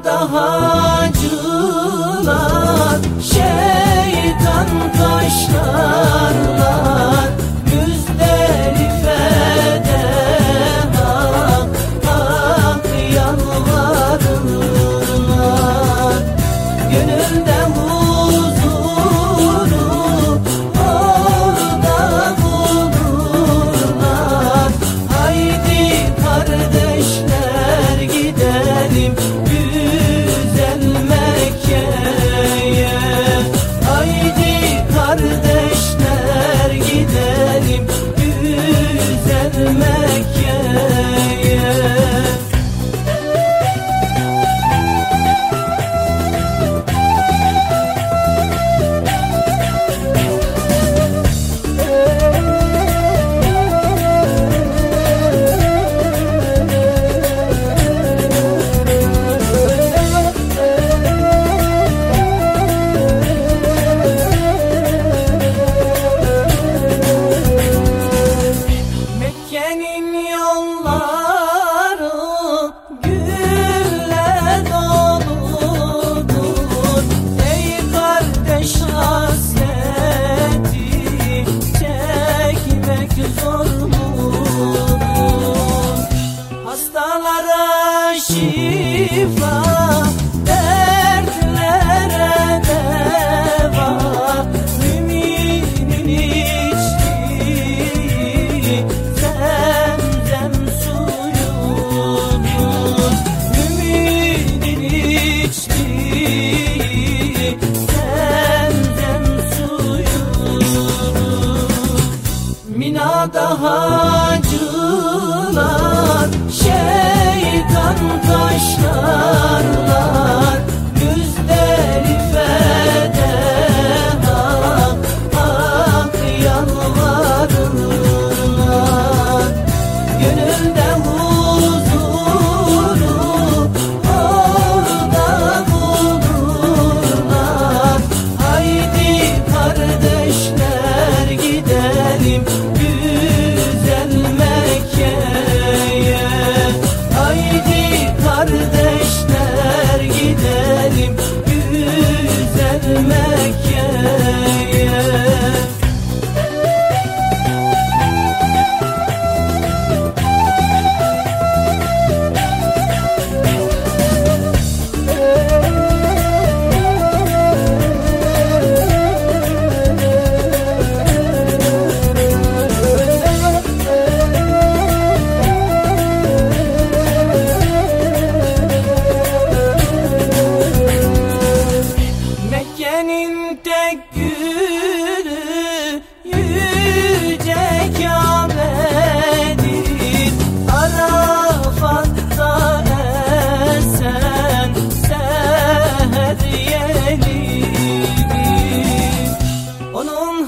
hacılar Şeytan taşlar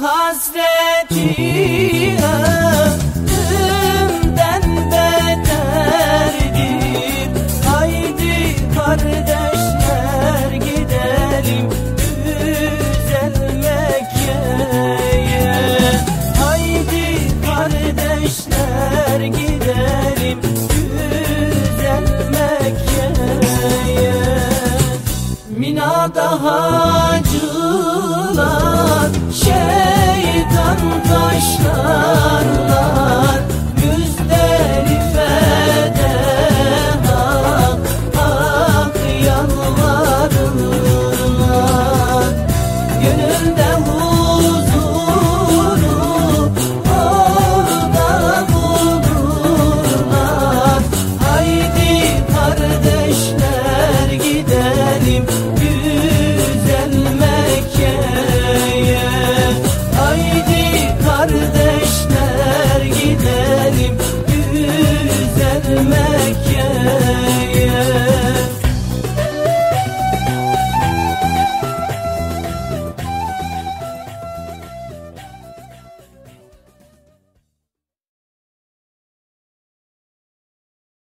hasretine Tümden beterdim Haydi kardeşler gidelim Güzel Mekke'ye. Haydi kardeşler gidelim Güzel Mekke'ye. Mina'da haydi aşka